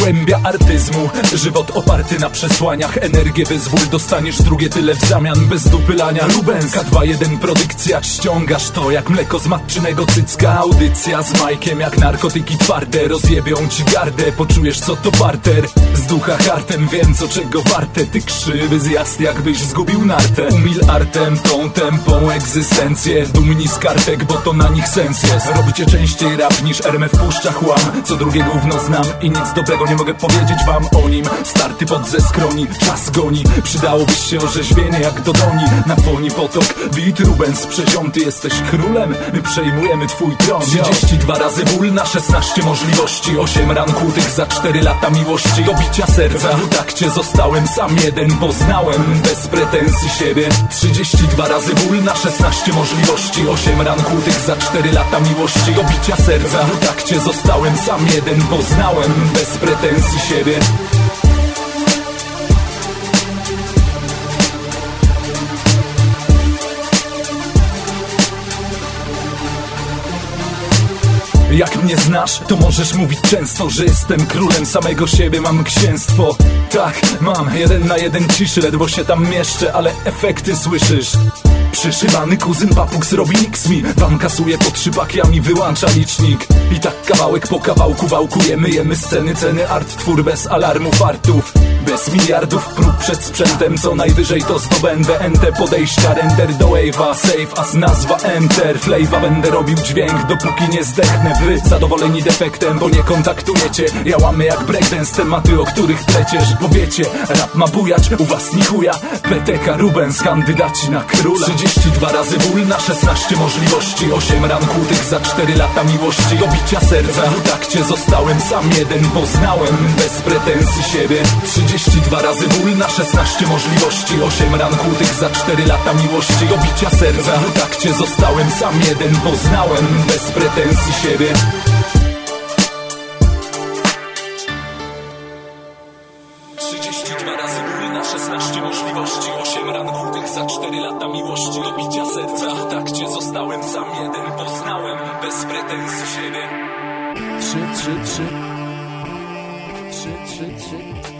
Głębia artyzmu. Żywot oparty na przesłaniach. Energię wyzwól dostaniesz drugie tyle w zamian. Bez dupylania Lubenska 2-1 produkcja. Ściągasz to jak mleko z matczynego cycka. Audycja z Majkiem jak narkotyki twarde. Rozjebią ci gardę. Poczujesz co to barter. Z ducha hartem wiem co czego warte. Ty krzywy zjazd jakbyś zgubił nartę. Umil artem tą tempą egzystencję. Dumni z kartek bo to na nich sens jest. Robicie częściej rap niż RMF puszcza chłam. Co drugie gówno znam i nic dobrego nie mogę powiedzieć wam o nim. Starty pod ze skroni, czas goni. Przydałoby się orzeźwienie jak do doni. Na foni potok, beat Rubens Przeziąty jesteś królem, my przejmujemy twój tron. 32 razy ból na 16 możliwości. 8 ran kłutych za 4 lata miłości. Do bicia serca w takcie zostałem sam jeden. Poznałem bez pretensji siebie. 32 razy ból na 16 możliwości. 8 ran kłutych za 4 lata miłości. Do bicia serca w takcie zostałem sam jeden. Poznałem bez pretensji siebie. Jak mnie znasz, to możesz mówić często, że jestem królem samego siebie, mam księstwo. Tak, mam, jeden na jeden ciszy, ledwo się tam mieszczę, ale efekty słyszysz Przyszywany kuzyn papuk robi mix mi. Wam kasuje pod trzypakiami, wyłącza licznik. I tak kawałek po kawałku wałkujemy Jemy sceny, ceny, art, twór bez alarmu fartów. Bez miliardów prób przed sprzętem Co najwyżej to zdobędę. Ente podejścia, render do wave'a Save as nazwa enter. Flavor będę robił dźwięk Dopóki nie zdechnę. Wy zadowoleni defektem Bo nie kontaktujecie. Ja łamy jak breakdance Tematy, o których pleciesz Bo wiecie, rap ma bujać U was ni chuja. PTK Rubens, kandydaci na króla 32 razy ból na 16 możliwości. 8 ran kłutych za 4 lata miłości. Do bicia serca w takcie zostałem sam jeden Poznałem bez pretensji siebie. 32 razy ból na 16 możliwości. 8 ran kłutych za 4 lata miłości. Do bicia serca w takcie zostałem sam jeden Poznałem bez pretensji siebie Dwa razy ból na 16 możliwości 8 ran kłutych za 4 lata miłości Do bicia serca w takcie zostałem sam jeden Poznałem bez pretensji siebie Trzy, trzy, trzy. Trzy, trzy, trzy, trzy.